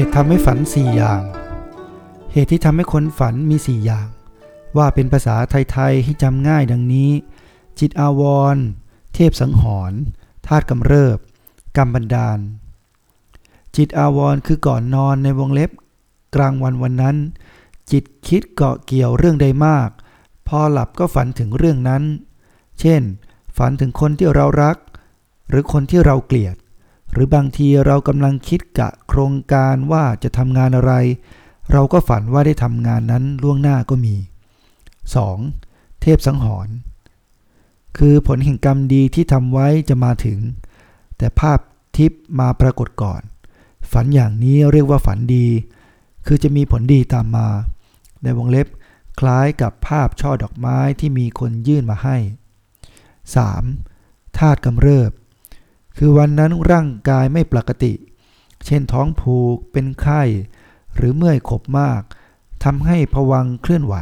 เหตุทำให้ฝันสี่อย่าง เหตุที่ทำให้คนฝันมีสี่อย่าง ว่าเป็นภาษาไทยๆให้จำง่ายดังนี้ จิตอาวรณ์เทพสังหรณ์ธาตุกำเริบ กรรมบันดาล จิตอาวรณ์คือก่อนนอนในวงเล็บ กลางวันวันนั้น จิตคิดเกาะเกี่ยวเรื่องใดมาก พอหลับก็ฝันถึงเรื่องนั้น เช่น ฝันถึงคนที่เรารัก หรือคนที่เราเกลียด หรือบางทีเรากำลังคิดกะโครงการว่าจะทำงานอะไร เราก็ฝันว่าได้ทำงานนั้นล่วงหน้าก็มี 2. เทพสังหรณ์คือผลแห่งกรรมดีที่ทำไว้จะมาถึง แต่ภาพทิพย์มาปรากฏก่อน ฝันอย่างนี้เรียกว่าฝันดี คือจะมีผลดีตามมา ในวงเล็บคล้ายกับภาพช่อดอกไม้ที่มีคนยื่นมาให้ 3. ธาตุกำเริบ คือวันนั้นร่างกายไม่ปกติ เช่นท้องผูก เป็นไข้ หรือเมื่อยขบมากทำให้ผวังเคลื่อนไหว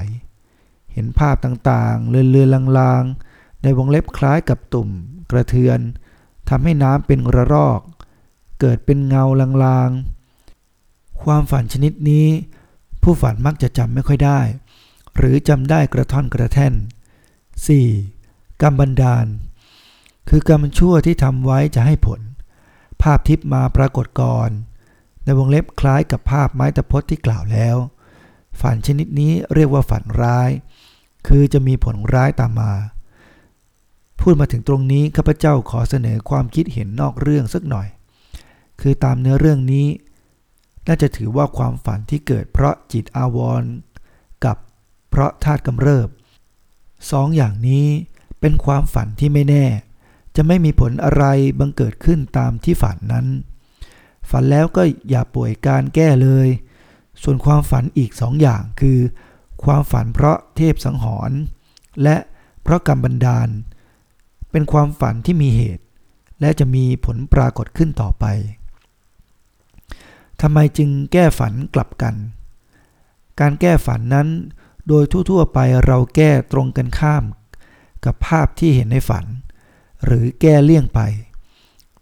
เห็นภาพต่างๆ เลือนๆลางๆ ในวงเล็บคล้ายกับตุ่ม กระเทือนทำให้น้ำเป็นระรอก เกิดเป็นเงาลางๆ ความฝันชนิดนี้ ผู้ฝันมักจะจำไม่ค่อยได้ หรือจำได้กระท่อนกระแท่น 4. กรรมบันดาล คือกรรมชั่วที่ทำไว้จะให้ผล ภาพทิพมาปรากฏก่อน ในวงเล็บคล้ายกับภาพไม้ตะพดที่กล่าวแล้ว ฝันชนิดนี้เรียกว่าฝันร้าย คือจะมีผลร้ายตามมา พูดมาถึงตรงนี้ข้าพเจ้าขอเสนอความคิดเห็นนอกเรื่องสักหน่อย คือตามเนื้อเรื่องนี้ น่าจะถือว่าความฝันที่เกิดเพราะจิตอาวรณ์กับเพราะธาตุกำเริบสองอย่างนี้เป็นความฝันที่ไม่แน่ จะไม่มีผลอะไรบังเกิดขึ้นตามที่ฝันนั้น ฝันแล้วก็อย่าป่วยการแก้เลย ส่วนความฝันอีกสองอย่างคือ ความฝันเพราะเทพสังหรณ์และเพราะกรรมบันดาล เป็นความฝันที่มีเหตุ และจะมีผลปรากฏขึ้นต่อไปทำไมจึงแก้ฝันกลับกัน การแก้ฝันนั้น โดยทั่วๆไปเราแก้ตรงกันข้าม กับภาพที่เห็นในฝัน หรือแก้เลี่ยงไป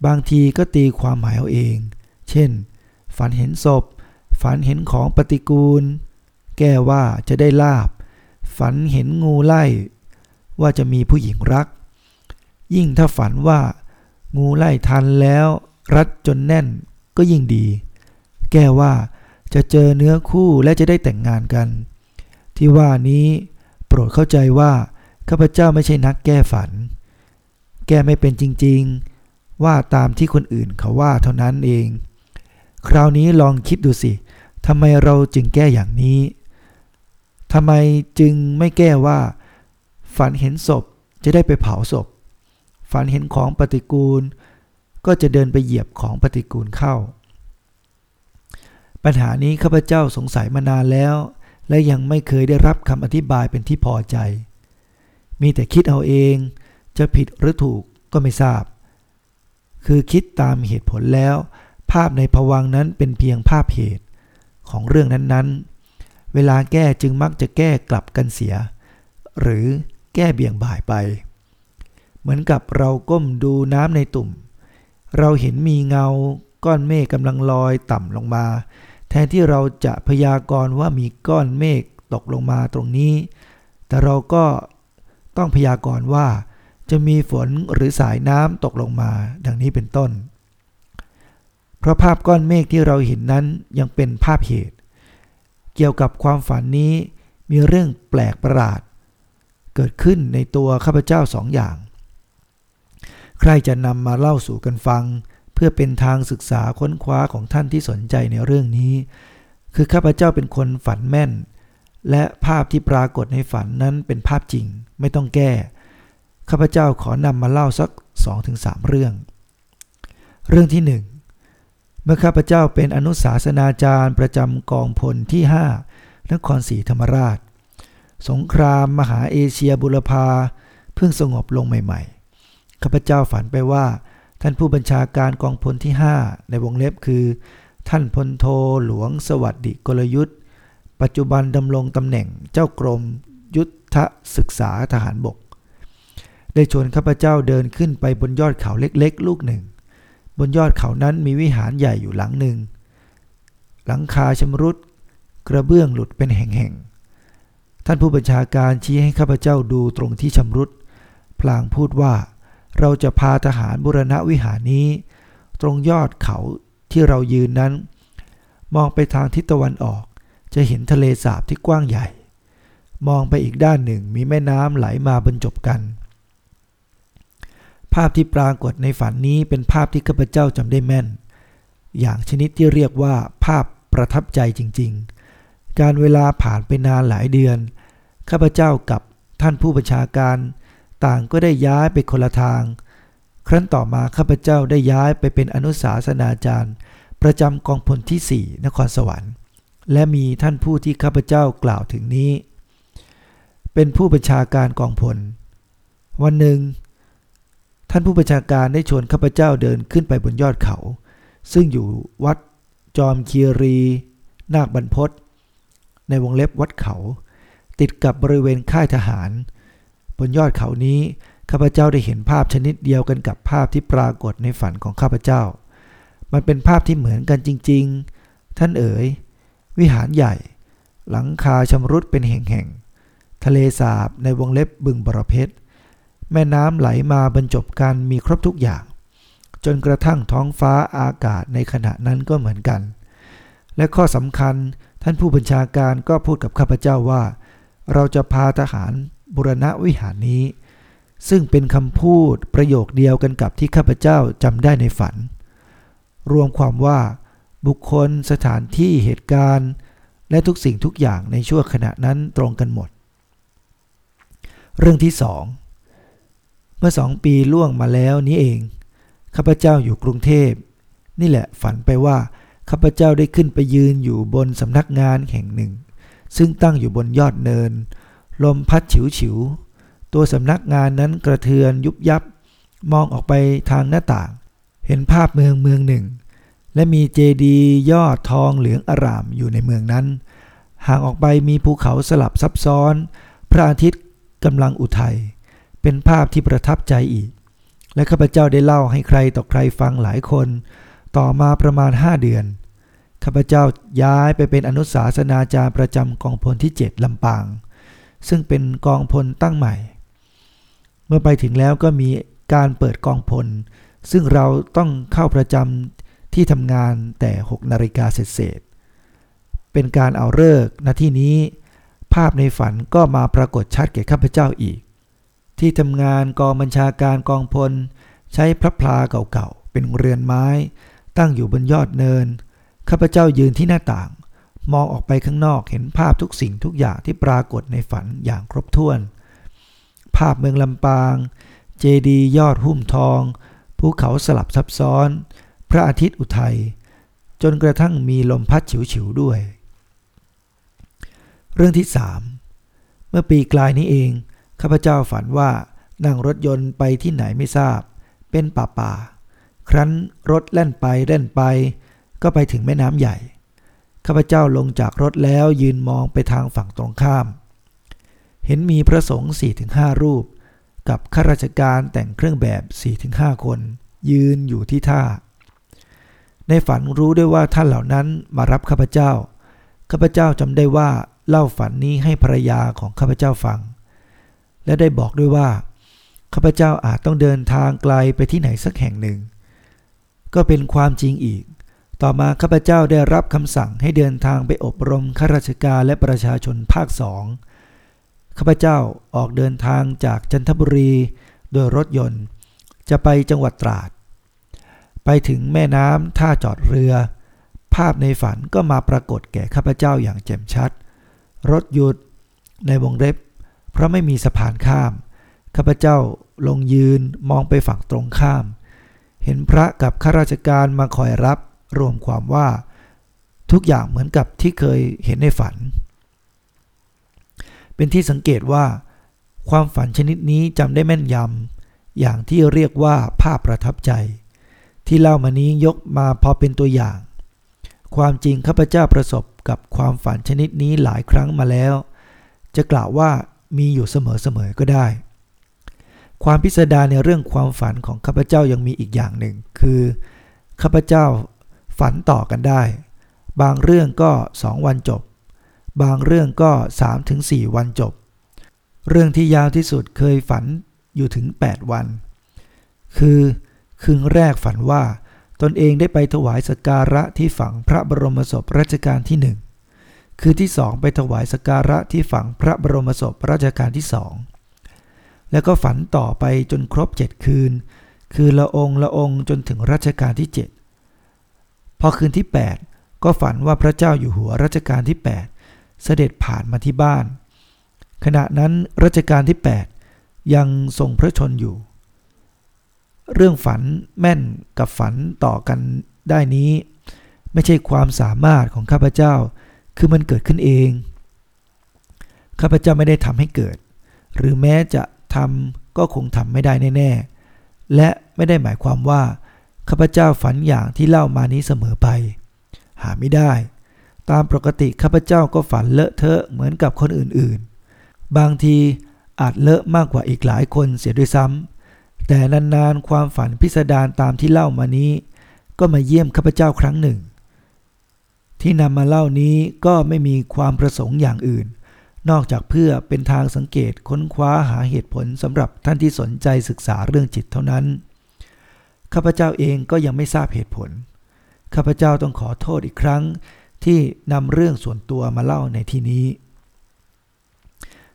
บางทีก็ตีความหมายเอาเอง เช่น ฝันเห็นศพ ฝันเห็นของปฏิกูล แก้ว่าจะได้ลาบ ฝันเห็นงูไล่ ว่าจะมีผู้หญิงรัก ยิ่งถ้าฝันว่า งูไล่ทันแล้ว รัดจนแน่นก็ยิ่งดี แก้ว่าจะเจอเนื้อคู่และจะได้แต่งงานกัน ที่ว่านี้โปรดเข้าใจว่าข้าพเจ้าไม่ใช่นักแก้ฝัน แก้ไม่เป็นจริงๆ ว่าตามที่คนอื่นเขาว่าเท่านั้นเอง คราวนี้ลองคิดดูสิทำไมเราจึงแก้อย่างนี้ทำไมจึงไม่แก้ว่า ฝันเห็นศพจะได้ไปเผาศพ ฝันเห็นของปฏิกูล ก็จะเดินไปเหยียบของปฏิกูลเข้า ปัญหานี้ข้าพเจ้าสงสัยมานานแล้ว และยังไม่เคยได้รับคำอธิบายเป็นที่พอใจ มีแต่คิดเอาเอง จะผิดหรือถูกก็ไม่ทราบ คือคิดตามเหตุผลแล้ว ภาพในผวังนั้นเป็นเพียงภาพเหตุของเรื่องนั้นๆ เวลาแก้จึงมักจะแก้กลับกันเสีย หรือแก้เบี่ยงบ่ายไป เหมือนกับเราก้มดูน้ำในตุ่ม เราเห็นมีเงาก้อนเมฆกำลังลอยต่ำลงมา แทนที่เราจะพยากรณ์ว่ามีก้อนเมฆตกลงมาตรงนี้ แต่เราก็ต้องพยากรณ์ว่า จะมีฝนหรือสายน้ำตกลงมา ดังนี้เป็นต้น เพราะภาพก้อนเมฆที่เราเห็นนั้นยังเป็นภาพเหตุ เกี่ยวกับความฝันนี้มีเรื่องแปลกประหลาด เกิดขึ้นในตัวข้าพเจ้าสองอย่าง ใครจะนำมาเล่าสู่กันฟัง เพื่อเป็นทางศึกษาค้นคว้าของท่านที่สนใจในเรื่องนี้ คือข้าพเจ้าเป็นคนฝันแม่น และภาพที่ปรากฏในฝันนั้นเป็นภาพจริง ไม่ต้องแก้ ข้าพเจ้าขอนำมาเล่าสัก 2-3 เรื่อง เรื่องที่ 1 เมื่อข้าพเจ้าเป็นอนุสาสนาจารย์ประจำกองพลที่ 5 นครศรีธรรมราช สงครามมหาเอเชียบุรพาเพิ่งสงบลงใหม่ๆ ข้าพเจ้าฝันไปว่า ท่านผู้บัญชาการกองพลที่ 5 ในวงเล็บคือ ท่านพลโทหลวงสวัสดิกลยุทธ์ปัจจุบันดำรงตำแหน่งเจ้ากรมยุทธศึกษาทหารบก ได้ชวนข้าพเจ้าเดินขึ้นไปบนยอดเขาเล็กๆ ลูกหนึ่ง บนยอดเขานั้นมีวิหารใหญ่อยู่หลังหนึ่ง หลังคาชำรุด กระเบื้องหลุดเป็นแห่งๆ ท่านผู้บัญชาการชี้ให้ข้าพเจ้าดูตรงที่ชำรุด พลางพูดว่า เราจะพาทหารบุรณะวิหารนี้ ตรงยอดเขาที่เรายืนนั้น มองไปทางทิศตะวันออก จะเห็นทะเลสาบที่กว้างใหญ่ มองไปอีกด้านหนึ่งมีแม่น้ำไหลมาบรรจบกัน ภาพที่ปรากฏในฝันนี้เป็นภาพที่ข้าพเจ้าจำได้แม่น อย่างชนิดที่เรียกว่าภาพประทับใจจริง ๆ การเวลาผ่านไปนานหลายเดือน ข้าพเจ้ากับท่านผู้บัญชาการ ต่างก็ได้ย้ายไปคนละทาง ครั้นต่อมาข้าพเจ้าได้ย้ายไปเป็นอนุสาสนาจารย์ ประจำกองพลที่ 4 นครสวรรค์ และมีท่านผู้ที่ข้าพเจ้ากล่าวถึงนี้ เป็นผู้บัญชาการกองพล วันหนึ่ง ท่านผู้บัญชาการได้ชวนข้าพเจ้าเดินขึ้นไปบนยอดเขา ซึ่งอยู่วัดจอมคีรี นาคบรรพศในวงเล็บวัดเขา ติดกับบริเวณค่ายทหาร บนยอดเขานี้ข้าพเจ้าได้เห็นภาพชนิดเดียวกันกับภาพที่ปรากฏในฝันของข้าพเจ้า มันเป็นภาพที่เหมือนกันจริง ๆ ท่านเอ๋ย วิหารใหญ่ หลังคาชำรุดเป็นแห่งๆทะเลสาบในวงเล็บบึงบรเพชร แม่น้ำไหลมาบรรจบกันมีครบทุกอย่าง จนกระทั่งท้องฟ้าอากาศในขณะนั้นก็เหมือนกัน และข้อสำคัญท่านผู้บัญชาการก็พูดกับข้าพเจ้าว่า เราจะพาทหารบุรณะวิหารนี้ ซึ่งเป็นคำพูดประโยคเดียวกันกับที่ข้าพเจ้าจำได้ในฝัน รวมความว่าบุคคลสถานที่เหตุการณ์ และทุกสิ่งทุกอย่างในช่วงขณะนั้นตรงกันหมด เรื่องที่สอง เมื่อสองปีล่วงมาแล้วนี้เอง ข้าพเจ้าอยู่กรุงเทพ นี่แหละฝันไปว่าข้าพเจ้าได้ขึ้นไปยืนอยู่บนสำนักงานแห่งหนึ่ง ซึ่งตั้งอยู่บนยอดเนิน ลมพัดฉิวฉิว ตัวสำนักงานนั้นกระเทือนยุบยับ มองออกไปทางหน้าต่าง เห็นภาพเมืองเมืองหนึ่ง และมีเจดีย์ยอดทองเหลืองอร่ามอยู่ในเมืองนั้น ห่างออกไปมีภูเขาสลับซับซ้อน พระอาทิตย์กำลังอุทัย เป็นภาพที่ประทับใจอีก และข้าพเจ้าได้เล่าให้ใครต่อใครฟังหลายคน ต่อมาประมาณห้าเดือน ข้าพเจ้าย้ายไปเป็นอนุสาสนาจารย์ประจำกองพลที่ 7ลำปาง ซึ่งเป็นกองพลตั้งใหม่ เมื่อไปถึงแล้วก็มีการเปิดกองพล ซึ่งเราต้องเข้าประจำที่ทำงานแต่ 6 นาฬิกาเสร็จเป็นการเอาเลิกณที่นี้ ภาพในฝันก็มาปรากฏชัดแก่ข้าพเจ้าอีก ที่ทำงานกองบัญชาการกองพล ใช้พระพลาเก่าๆ เป็นเรือนไม้ ตั้งอยู่บนยอดเนิน ข้าพเจ้ายืนที่หน้าต่าง มองออกไปข้างนอกเห็นภาพทุกสิ่งทุกอย่างที่ปรากฏในฝันอย่างครบถ้วน ภาพเมืองลำปาง เจดียอดหุ้มทอง ภูเขาสลับซับซ้อน พระอาทิตย์อุทัย จนกระทั่งมีลมพัดฉิวๆด้วย เรื่องที่สามเมื่อปีกลายนี้เอง ข้าพเจ้าฝันว่านั่งรถยนต์ไปที่ไหนไม่ทราบ เป็นป่าป่า ครั้นรถแล่นไปเล่นไป ก็ไปถึงแม่น้ำใหญ่ ข้าพเจ้าลงจากรถแล้วยืนมองไปทางฝั่งตรงข้าม เห็นมีพระสงฆ์สี่ถึงห้ารูป กับข้าราชการแต่งเครื่องแบบสี่ถึงห้าคน ยืนอยู่ที่ท่า ในฝันรู้ด้วยว่าท่านเหล่านั้นมารับข้าพเจ้า ข้าพเจ้าจำได้ว่าเล่าฝันนี้ให้ภรรยาของข้าพเจ้าฟัง และได้บอกด้วยว่าข้าพเจ้าอาจต้องเดินทางไกลไปที่ไหนสักแห่งหนึ่ง ก็เป็นความจริงอีก ต่อมาข้าพเจ้าได้รับคำสั่งให้เดินทางไปอบรมข้าราชการและประชาชนภาคสองข้าพเจ้าออกเดินทางจากจันทบุรี โดยรถยนต์ จะไปจังหวัดตราด ไปถึงแม่น้ำท่าจอดเรือ ภาพในฝันก็มาปรากฏแก่ข้าพเจ้าอย่างแจ่มชัด รถหยุดในวงเล็บ เพราะไม่มีสะพานข้าม ข้าพเจ้าลงยืนมองไปฝั่งตรงข้าม เห็นพระกับข้าราชการมาคอยรับรวมความว่า ทุกอย่างเหมือนกับที่เคยเห็นในฝัน เป็นที่สังเกตว่า ความฝันชนิดนี้จำได้แม่นยำอย่างที่เรียกว่าภาพประทับใจ ที่เล่ามานี้ยกมาพอเป็นตัวอย่าง ความจริงข้าพเจ้าประสบกับความฝันชนิดนี้หลายครั้งมาแล้ว จะกล่าวว่า มีอยู่เสมอๆก็ได้ ความพิสดารในเรื่องความฝันของข้าพเจ้ายังมีอีกอย่างหนึ่ง คือข้าพเจ้าฝันต่อกันได้ บางเรื่องก็สองวันจบ บางเรื่องก็สามถึงสี่วันจบ เรื่องที่ยาวที่สุดเคยฝันอยู่ถึง 8 วัน คือคืนแรกฝันว่าตนเองได้ไปถวายสการะที่ฝังพระบรมศพรัชกาลที่หนึ่ง คือที่สองไปถวายสการะที่ฝังพระบรมศพรัชกาลที่สองแล้วก็ฝันต่อไปจนครบเจ็ดคืน คือละองละองจนถึงรัชกาลที่เจ็ดพอคืนที่ 8 ก็ฝันว่าพระเจ้าอยู่หัวรัชกาลที่ 8 เสด็จผ่านมาที่บ้าน ขณะนั้นรัชกาลที่ 8 ยังทรงพระชนอยู่ เรื่องฝันแม่นกับฝันต่อกันได้นี้ ไม่ใช่ความสามารถของข้าพเจ้า คือมันเกิดขึ้นเอง ข้าพเจ้าไม่ได้ทำให้เกิด หรือแม้จะทำก็คงทำไม่ได้แน่ๆ และไม่ได้หมายความว่า ข้าพเจ้าฝันอย่างที่เล่ามานี้เสมอไป หาไม่ได้ ตามปกติข้าพเจ้าก็ฝันเลอะเทอะเหมือนกับคนอื่นๆ บางทีอาจเลอะมากกว่าอีกหลายคนเสียด้วยซ้ำแต่นานๆ ความฝันพิสดารตามที่เล่ามานี้ ก็มาเยี่ยมข้าพเจ้าครั้งหนึ่ง ที่นำมาเล่านี้ก็ไม่มีความประสงค์อย่างอื่น นอกจากเพื่อเป็นทางสังเกตค้นคว้าหาเหตุผลสำหรับท่านที่สนใจศึกษาเรื่องจิตเท่านั้น ข้าพเจ้าเองก็ยังไม่ทราบเหตุผล ข้าพเจ้าต้องขอโทษอีกครั้ง ที่นำเรื่องส่วนตัวมาเล่าในที่นี้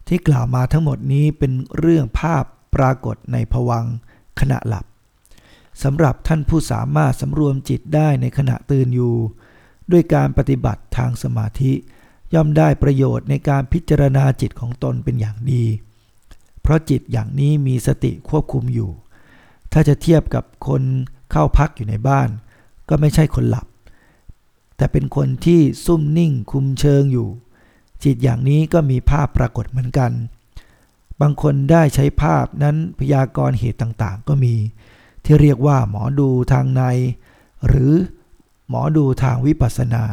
ที่กล่าวมาทั้งหมดนี้เป็นเรื่องภาพปรากฏในผวังขณะหลับสำหรับท่านผู้สามารถสำรวมจิตได้ในขณะตื่นอยู่ ด้วยการปฏิบัติทางสมาธิ ย่อมได้ประโยชน์ในการพิจารณาจิตของตนเป็นอย่างดี เพราะจิตอย่างนี้มีสติควบคุมอยู่ ถ้าจะเทียบกับคนเข้าพักอยู่ในบ้าน ก็ไม่ใช่คนหลับ แต่เป็นคนที่ซุ่มนิ่งคุมเชิงอยู่ จิตอย่างนี้ก็มีภาพปรากฏเหมือนกัน บางคนได้ใช้ภาพนั้นพยากรณ์เหตุต่างๆ ก็มี ที่เรียกว่าหมอดูทางใน หรือ หมอดูทางวิปัสสนา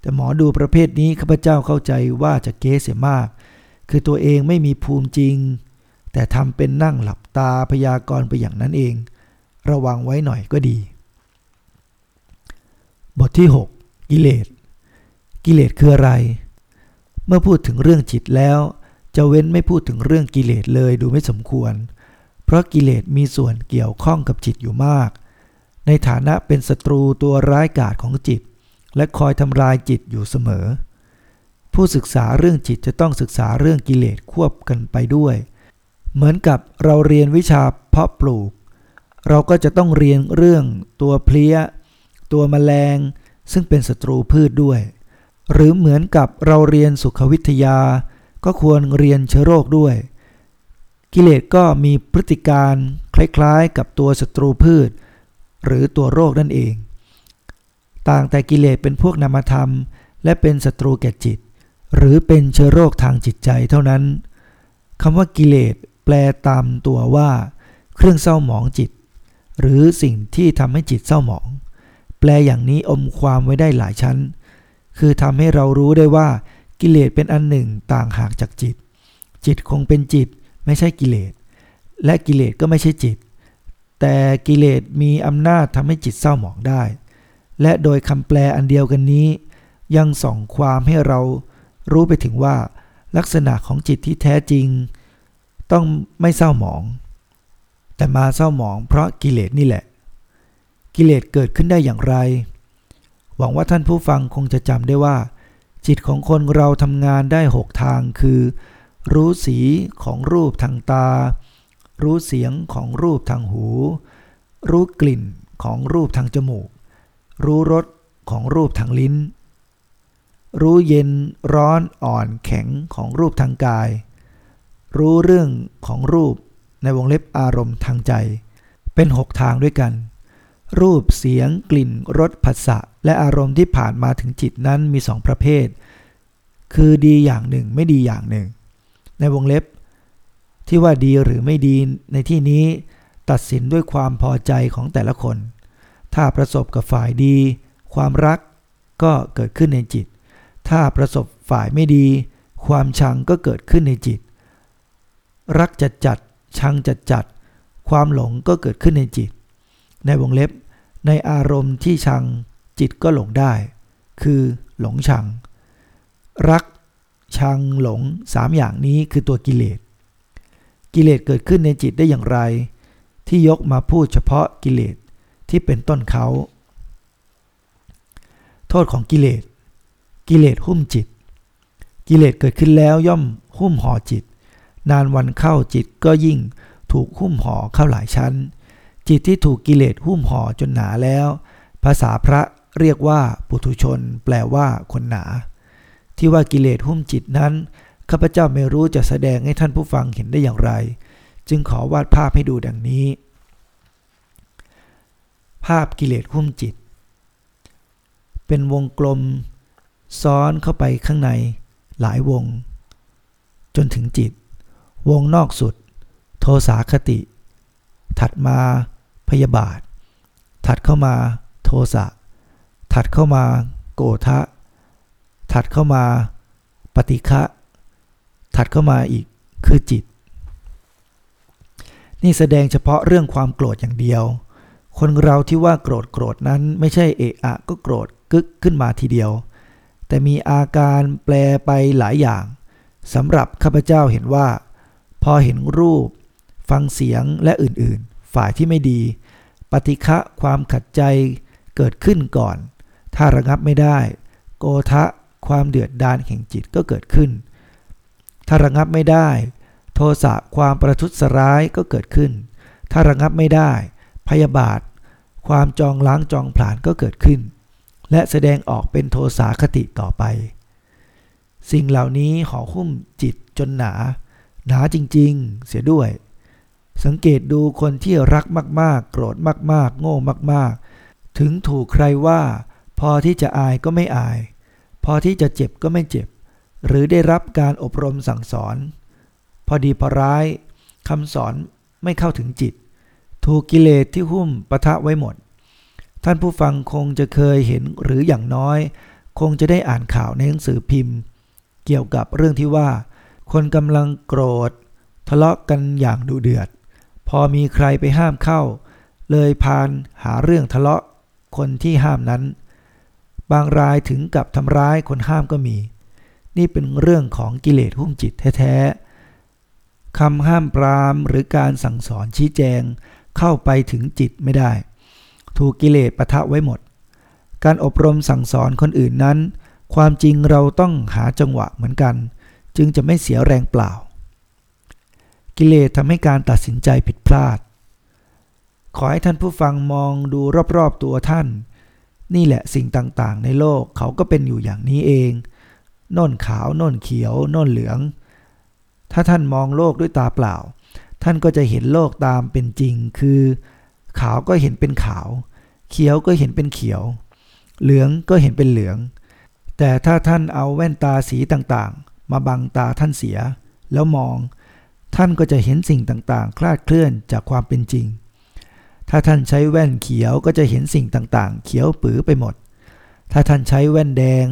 แต่หมอดูประเภทนี้ข้าพเจ้าเข้าใจว่าจะเก๊เสียมาก คือตัวเองไม่มีภูมิจริง แต่ทำเป็นนั่งหลับตาพยากรณ์ไปอย่างนั้นเอง ระวังไว้หน่อยก็ดี บทที่ 6 กิเลส กิเลสคืออะไร เมื่อพูดถึงเรื่องจิตแล้ว จะเว้นไม่พูดถึงเรื่องกิเลสเลยดูไม่สมควร เพราะกิเลสมีส่วนเกี่ยวข้องกับจิตอยู่มาก ในฐานะเป็นศัตรูตัวร้ายกาจของจิต และคอยทำลายจิตอยู่เสมอ ผู้ศึกษาเรื่องจิตจะต้องศึกษาเรื่องกิเลสควบกันไปด้วย เหมือนกับเราเรียนวิชาเพาะปลูก เราก็จะต้องเรียนเรื่องตัวเพลี้ย ตัวแมลง ซึ่งเป็นศัตรูพืชด้วย หรือเหมือนกับเราเรียนสุขวิทยา ก็ควรเรียนเชื้อโรคด้วย กิเลสก็มีพฤติการคล้ายๆ กับตัวศัตรูพืช หรือตัวโรคนั่นเอง ต่างแต่กิเลสเป็นพวกนามธรรม และเป็นศัตรูแก่จิต หรือเป็นเชื้อโรคทางจิตใจเท่านั้นคำว่ากิเลสแปลตามตัวว่า เครื่องเศร้าหมองจิต หรือสิ่งที่ทำให้จิตเศร้าหมอง แปลอย่างนี้อมความไว้ได้หลายชั้น คือทำให้เรารู้ได้ว่า กิเลสเป็นอันหนึ่งต่างหากจากจิต จิตคงเป็นจิตไม่ใช่กิเลสและกิเลสก็ไม่ใช่จิต แต่กิเลสมีอำนาจทำให้จิตเศร้าหมองได้ และโดยคำแปลอันเดียวกันนี้ ยังส่องความให้เรารู้ไปถึงว่า ลักษณะของจิตที่แท้จริง ต้องไม่เศร้าหมอง แต่มาเศร้าหมองเพราะกิเลสนี่แหละ กิเลสเกิดขึ้นได้อย่างไร หวังว่าท่านผู้ฟังคงจะจำได้ว่า จิตของคนเราทำงานได้หกทางคือ รู้สีของรูปทางตา รู้เสียงของรูปทางหู รู้กลิ่นของรูปทางจมูก รู้รสของรูปทางลิ้น รู้เย็นร้อนอ่อนแข็งของรูปทางกาย รู้เรื่องของรูปในวงเล็บอารมณ์ทางใจ เป็นหกทางด้วยกัน รูปเสียงกลิ่นรสผัสสะและอารมณ์ที่ผ่านมาถึงจิตนั้นมีสองประเภท คือดีอย่างหนึ่งไม่ดีอย่างหนึ่ง ในวงเล็บ ที่ว่าดีหรือไม่ดีในที่นี้ตัดสินด้วยความพอใจของแต่ละคน ถ้าประสบกับฝ่ายดี ความรักก็เกิดขึ้นในจิต ถ้าประสบฝ่ายไม่ดี ความชังก็เกิดขึ้นในจิต รักจัดจัดชังจัดจัด ความหลงก็เกิดขึ้นในจิต ในวงเล็บ ในอารมณ์ที่ชังจิตก็หลงได้ คือหลงชัง รักชังหลงสามอย่างนี้คือตัวกิเลส กิเลสเกิดขึ้นในจิตได้อย่างไร ที่ยกมาพูดเฉพาะกิเลสที่เป็นต้นเขา โทษของกิเลส กิเลสหุ้มจิต กิเลสเกิดขึ้นแล้วย่อมหุ้มห่อจิต นานวันเข้าจิตก็ยิ่งถูกหุ้มห่อเข้าหลายชั้น จิตที่ถูกกิเลสหุ้มห่อจนหนาแล้ว ภาษาพระเรียกว่าปุถุชน แปลว่าคนหนา ที่ว่ากิเลสหุ้มจิตนั้น ข้าพเจ้าไม่รู้จะแสดงให้ท่านผู้ฟังเห็นได้อย่างไร จึงขอวาดภาพให้ดูดังนี้ ภาพกิเลสหุ้มจิต เป็นวงกลม ซ้อนเข้าไปข้างในหลายวง จนถึงจิต วงนอกสุด โทสาคติ ถัดมาพยาบาท ถัดเข้ามาโทสะ ถัดเข้ามาโกทะ ถัดเข้ามาปฏิฆะ ถัดเข้ามาอีกคือจิต นี่แสดงเฉพาะเรื่องความโกรธอย่างเดียว คนเราที่ว่าโกรธโกรธนั้นไม่ใช่เอะอะก็โกรธกึกขึ้นมาทีเดียว แต่มีอาการแปลไปหลายอย่างสำหรับข้าพเจ้าเห็นว่า พอเห็นรูป ฟังเสียงและอื่นๆ ฝ่ายที่ไม่ดี ปฏิฆะความขัดใจเกิดขึ้นก่อน ถ้าระงับไม่ได้ โกทะความเดือดดานแห่งจิตก็เกิดขึ้น ถ้าระงับไม่ได้ โทสะความประทุษร้ายก็เกิดขึ้น ถ้าระงับไม่ได้ พยาบาท ความจองล้างจองผลาญก็เกิดขึ้น และแสดงออกเป็นโทสาคติต่อไป สิ่งเหล่านี้ห่อหุ้มจิตจนหนา หนาจริงๆ เสียด้วย สังเกตดูคนที่รักมากๆ โกรธมากๆ โง่มากๆ ถึงถูกใครว่า พอที่จะอายก็ไม่อาย พอที่จะเจ็บก็ไม่เจ็บ หรือได้รับการอบรมสั่งสอน พอดีพอร้ายคำสอนไม่เข้าถึงจิต ถูกกิเลสที่หุ้มปะทะไว้หมด ท่านผู้ฟังคงจะเคยเห็นหรืออย่างน้อย คงจะได้อ่านข่าวในหนังสือพิมพ์ เกี่ยวกับเรื่องที่ว่า คนกำลังโกรธ ทะเลาะกันอย่างดุเดือด พอมีใครไปห้ามเข้า เลยพานหาเรื่องทะเลาะคนที่ห้ามนั้น บางรายถึงกับทำร้ายคนห้ามก็มี นี่เป็นเรื่องของกิเลสหุ้มจิตแท้ๆคำห้ามปรามหรือการสั่งสอนชี้แจงเข้าไปถึงจิตไม่ได้ ถูกกิเลสปะทะไว้หมด การอบรมสั่งสอนคนอื่นนั้น ความจริงเราต้องหาจังหวะเหมือนกัน จึงจะไม่เสียแรงเปล่า กิเลสทำให้การตัดสินใจผิดพลาด ขอให้ท่านผู้ฟังมองดูรอบๆตัวท่าน นี่แหละสิ่งต่างๆ ในโลกเขาก็เป็นอยู่อย่างนี้เอง โน่นขาว โน่นเขียว โน่นเหลือง ถ้าท่านมองโลกด้วยตาเปล่า ท่านก็จะเห็นโลกตามเป็นจริง คือ ขาวก็เห็นเป็นขาว เขียวก็เห็นเป็นเขียว เหลืองก็เห็นเป็นเหลือง แต่ถ้าท่านเอาแว่นตาสีต่างๆ มาบังตาท่านเสีย แล้วมอง ท่านก็จะเห็นสิ่งต่างๆ คลาดเคลื่อนจากความเป็นจริง ถ้าท่านใช้แว่นเขียวก็จะเห็นสิ่งต่างๆ เขียวปื้อไปหมด ถ้าท่านใช้แว่นแดง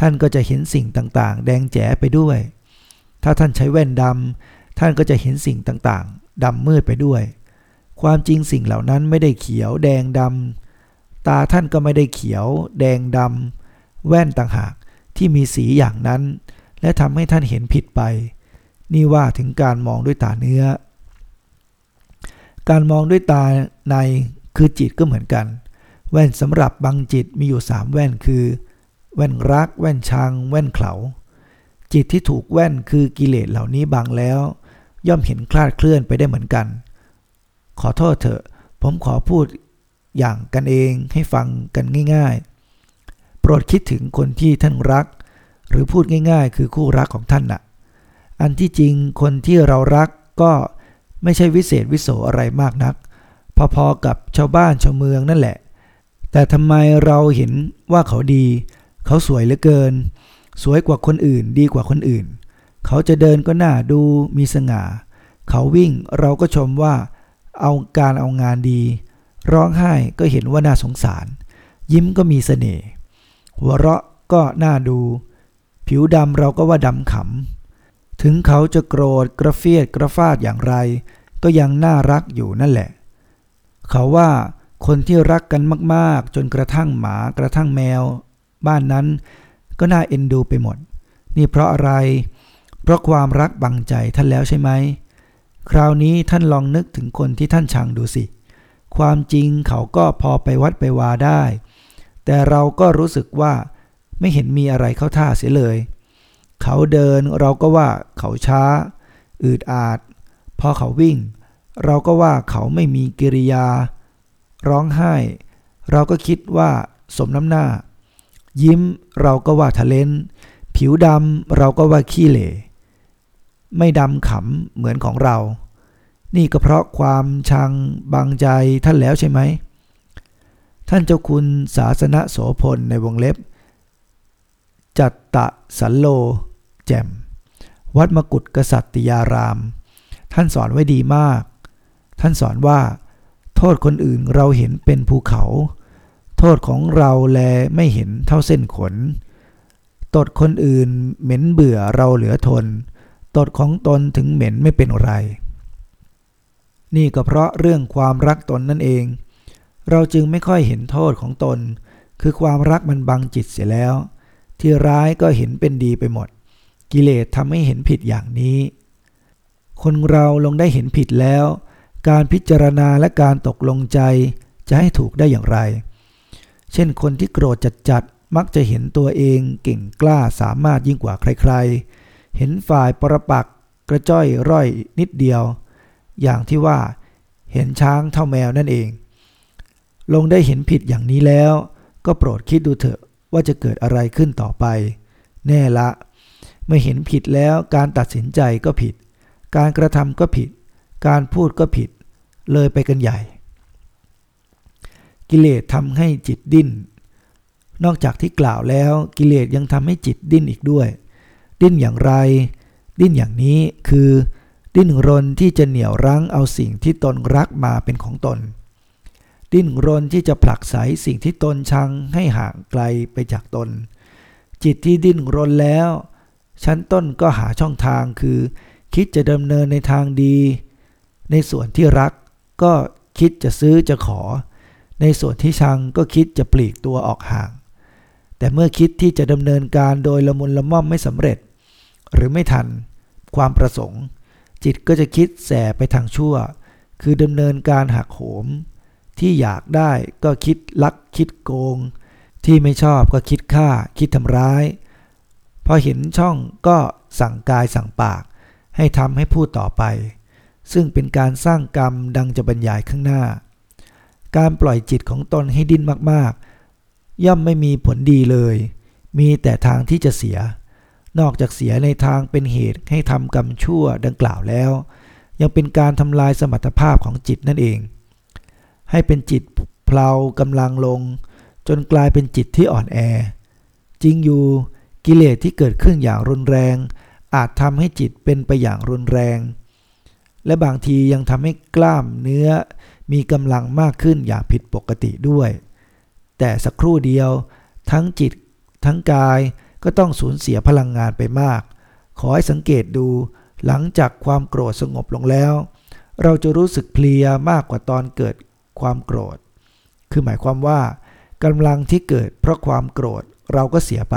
ท่านก็จะเห็นสิ่งต่างๆ แดงแจ๋ไปด้วย ถ้าท่านใช้แว่นดำท่านก็จะเห็นสิ่งต่างๆดำมืดไปด้วย ความจริงสิ่งเหล่านั้นไม่ได้เขียวแดงดำตาท่านก็ไม่ได้เขียว แดงดำแว่นต่างหากที่มีสีอย่างนั้น และทำให้ท่านเห็นผิดไป นี่ว่าถึงการมองด้วยตาเนื้อ การมองด้วยตาในคือจิตก็เหมือนกัน แว่นสำหรับบังจิตมีอยู่สามแว่นคือ แว่นรัก แว่นชัง แว่นเขาจิตที่ถูกแว่นคือกิเลสเหล่านี้บังแล้ว ย่อมเห็นคลาดเคลื่อนไปได้เหมือนกัน ขอโทษเถอะ ผมขอพูดอย่างกันเองให้ฟังกันง่าย ๆ โปรดคิดถึงคนที่ท่านรัก หรือพูดง่าย ๆ คือคู่รักของท่านน่ะ อันที่จริงคนที่เรารักก็ไม่ใช่วิเศษวิโสอะไรมากนัก พอๆกับชาวบ้านชาวเมืองนั่นแหละ แต่ทำไมเราเห็นว่าเขาดี เขาสวยเหลือเกิน สวยกว่าคนอื่นดีกว่าคนอื่น เขาจะเดินก็น่าดูมีสง่า เขาวิ่งเราก็ชมว่า เอาการเอางานดี ร้องไห้ก็เห็นว่าน่าสงสาร ยิ้มก็มีเสน่ห์หัวเราะก็น่าดู ผิวดำเราก็ว่าดำขำ ถึงเขาจะโกรธกระเฟียดกระฟาดอย่างไร ก็ยังน่ารักอยู่นั่นแหละ เขาว่าคนที่รักกันมากๆ จนกระทั่งหมากระทั่งแมว บ้านนั้นก็น่าเอ็นดูไปหมด นี่เพราะอะไร เพราะความรักบังใจท่านแล้วใช่ไหม คราวนี้ท่านลองนึกถึงคนที่ท่านชังดูสิ ความจริงเขาก็พอไปวัดไปวาได้ แต่เราก็รู้สึกว่าไม่เห็นมีอะไรเข้าท่าเสียเลย เขาเดินเราก็ว่าเขาช้า อืดอาด พอเขาวิ่ง เราก็ว่าเขาไม่มีกิริยา ร้องไห้ เราก็คิดว่าสมน้ำหน้า ยิ้มเราก็ว่าทะเลนผิวดำเราก็ว่าขี้เหร่ไม่ดำขำเหมือนของเรา นี่ก็เพราะความชังบางใจท่านแล้วใช่ไหม ท่านเจ้าคุณศาสนโสพลในวงเล็บ จัตตะสันโล แจ่ม วัดมกุฏกษัตริยาราม ท่านสอนไว้ดีมาก ท่านสอนว่า โทษคนอื่นเราเห็นเป็นภูเขา โทษของเราแลไม่เห็นเท่าเส้นขน ตดคนอื่นเหม็นเบื่อเราเหลือทน ตดของตนถึงเหม็นไม่เป็นไร นี่ก็เพราะเรื่องความรักตนนั่นเอง เราจึงไม่ค่อยเห็นโทษของตน คือความรักมันบังจิตเสียแล้ว ที่ร้ายก็เห็นเป็นดีไปหมด กิเลสทำให้เห็นผิดอย่างนี้ คนเราลงได้เห็นผิดแล้ว การพิจารณาและการตกลงใจจะให้ถูกได้อย่างไร เช่นคนที่โกรธจัดๆมักจะเห็นตัวเองเก่งกล้าสามารถยิ่งกว่าใครๆ เห็นฝ่ายปรปักกระจ้อยร่อยนิดเดียว อย่างที่ว่าเห็นช้างเท่าแมวนั่นเอง ลงได้เห็นผิดอย่างนี้แล้ว ก็โปรดคิดดูเถอะว่าจะเกิดอะไรขึ้นต่อไป แน่ละ เมื่อเห็นผิดแล้วการตัดสินใจก็ผิด การกระทำก็ผิด การพูดก็ผิด เลยไปกันใหญ่ กิเลสทำให้จิตดิ้น นอกจากที่กล่าวแล้วกิเลสยังทำให้จิตดิ้นอีกด้วย ดิ้นอย่างไร ดิ้นอย่างนี้คือ ดิ้นรนที่จะเหนี่ยวรั้งเอาสิ่งที่ตนรักมาเป็นของตน ดิ้นรนที่จะผลักไสสิ่งที่ตนชังให้ห่างไกลไปจากตน จิตที่ดิ้นรนแล้ว ชั้นต้นก็หาช่องทางคือ คิดจะดำเนินในทางดี ในส่วนที่รักก็คิดจะซื้อจะขอ ในส่วนที่ชังก็คิดจะปลีกตัวออกห่าง แต่เมื่อคิดที่จะดำเนินการโดยละมุนละม่อมไม่สำเร็จ หรือไม่ทันความประสงค์ จิตก็จะคิดแสไปทางชั่ว คือดำเนินการหักโหม ที่อยากได้ก็คิดลักคิดโกง ที่ไม่ชอบก็คิดฆ่า คิดทำร้าย พอเห็นช่องก็สั่งกายสั่งปาก ให้ทำให้พูดต่อไป ซึ่งเป็นการสร้างกรรมดังจะบรรยายข้างหน้า การปล่อยจิตของตนให้ดิ้นมากๆ ย่อมไม่มีผลดีเลย มีแต่ทางที่จะเสีย นอกจากเสียในทางเป็นเหตุให้ทำกรรมชั่วดังกล่าวแล้ว ยังเป็นการทำลายสมรรถภาพของจิตนั่นเอง ให้เป็นจิตเพลากำลังลง จนกลายเป็นจิตที่อ่อนแอ จริงอยู่กิเลสที่เกิดขึ้นอย่างรุนแรง อาจทำให้จิตเป็นไปอย่างรุนแรง และบางทียังทำให้กล้ามเนื้อ มีกำลังมากขึ้นอย่างผิดปกติด้วย แต่สักครู่เดียว ทั้งจิต ทั้งกายก็ต้องสูญเสียพลังงานไปมาก ขอให้สังเกตดูหลังจากความโกรธสงบลงแล้ว เราจะรู้สึกเพลียมากกว่าตอนเกิดความโกรธ คือหมายความว่ากำลังที่เกิดเพราะความโกรธเราก็เสียไป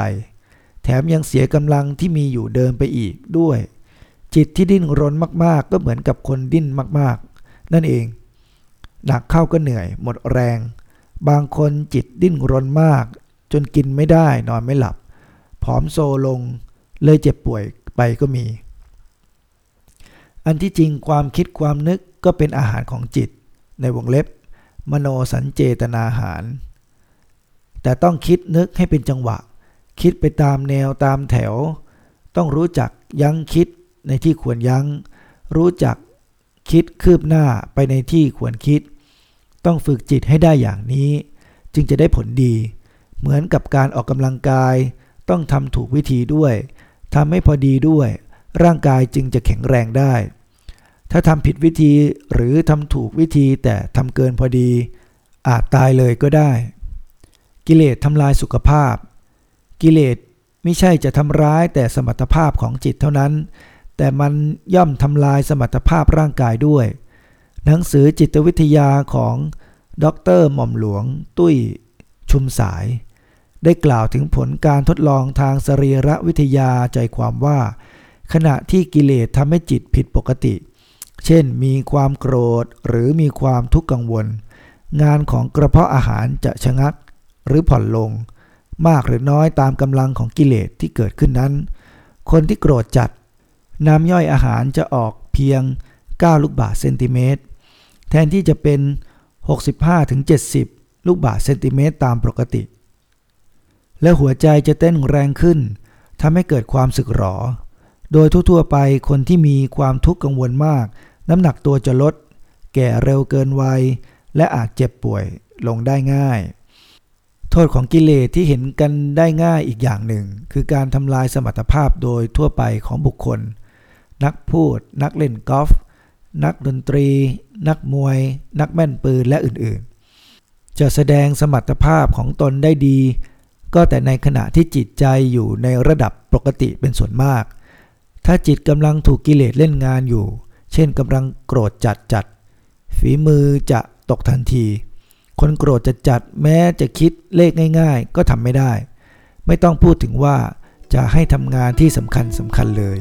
แถมยังเสียกำลังที่มีอยู่เดิมไปอีกด้วย จิตที่ดิ้นรนมาก ๆ ก็เหมือนกับคนดิ้นมาก ๆ นั่นเอง หนักเข้าก็เหนื่อย หมดแรง บางคนจิตดิ้นรนมาก จนกินไม่ได้นอนไม่หลับ ผอมโซลง เลยเจ็บป่วยไปก็มี อันที่จริงความคิดความนึกก็เป็นอาหารของจิต ในวงเล็บ มโนสัญเจตนาหาร แต่ต้องคิดนึกให้เป็นจังหวะ คิดไปตามแนวตามแถว ต้องรู้จักยั้งคิดในที่ควรยัง้ง รู้จัก คิดคืบหน้าไปในที่ควรคิด ต้องฝึกจิตให้ได้อย่างนี้ จึงจะได้ผลดี เหมือนกับการออกกำลังกาย ต้องทำถูกวิธีด้วยทำให้พอดีด้วย ร่างกายจึงจะแข็งแรงได้ ถ้าทำผิดวิธีหรือทำถูกวิธีแต่ทำเกินพอดี อาจตายเลยก็ได้ กิเลสทำลายสุขภาพ กิเลสไม่ใช่จะทำร้ายแต่สมรรถภาพของจิตเท่านั้น แต่มันย่อมทำลายสมรรถภาพร่างกายด้วย หนังสือจิตวิทยาของดรหม่อมหลวง ตุ้ยชุมสาย ได้กล่าวถึงผลการทดลองทางสรีรวิทยาใจความว่า ขณะที่กิเลสทำให้จิตผิดปกติ เช่นมีความโกรธหรือมีความทุกข์กังวล งานของกระเพาะอาหารจะชะงักหรือผ่อนลง มากหรือน้อยตามกำลังของกิเลสที่เกิดขึ้นนั้น คนที่โกรธจัด น้ำย่อยอาหารจะออกเพียง 9 ลูกบาศก์เซนติเมตร แทนที่จะเป็น 65-70 ลูกบาศก์เซนติเมตรตามปกติ และหัวใจจะเต้นแรงขึ้นทำให้เกิดความสึกหรอ โดยทั่วๆไปคนที่มีความทุกข์กังวลมาก น้ำหนักตัวจะลด แก่เร็วเกินวัย และอาจเจ็บป่วยลงได้ง่าย โทษของกิเลสที่เห็นกันได้ง่ายอีกอย่างหนึ่ง คือการทำลายสมรรถภาพโดยทั่วไปของบุคคล นักพูด นักเล่นกอล์ฟนักดนตรี นักมวย นักแม่นปืนและอื่นๆ จะแสดงสมรรถภาพของตนได้ดี ก็แต่ในขณะที่จิตใจอยู่ในระดับปกติเป็นส่วนมาก ถ้าจิตกำลังถูกกิเลสเล่นงานอยู่ เช่นกำลังโกรธจัดจัดฝีมือจะตกทันที คนโกรธจัดจัดแม้จะคิดเลขง่าย ๆ ก็ทำไม่ได้ ไม่ต้องพูดถึงว่าจะให้ทำงานที่สำคัญสำคัญเลย